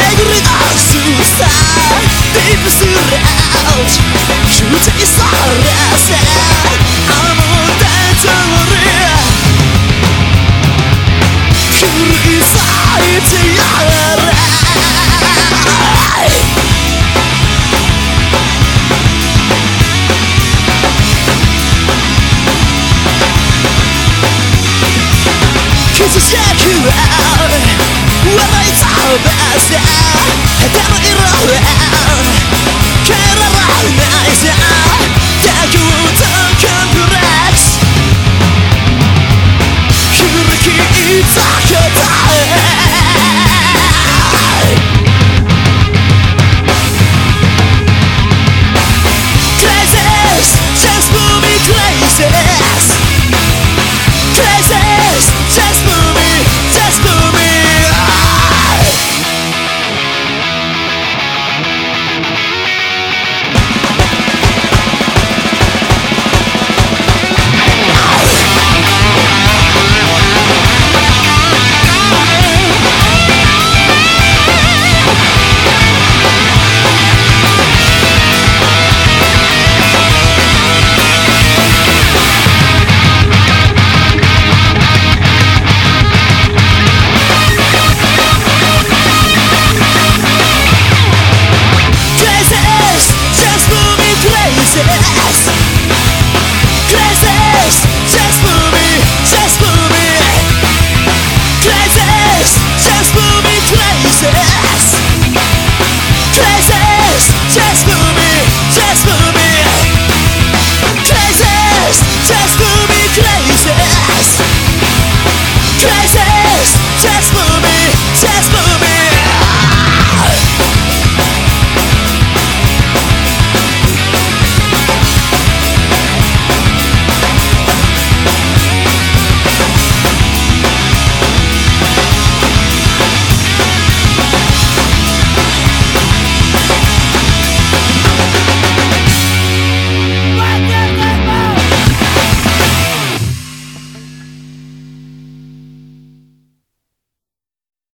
أجري عكسوسة تلبس الرعاج شو تعيسى الراسة على مدى تمرية كل إصاعتي على الرعاي Cause it's like you out Crisis, just moving crazy